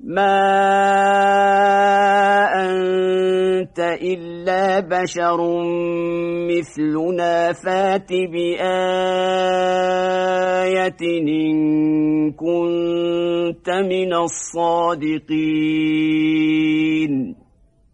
ما أنت إلا بشر مثلنا فات بآية إن كنت من الصادقين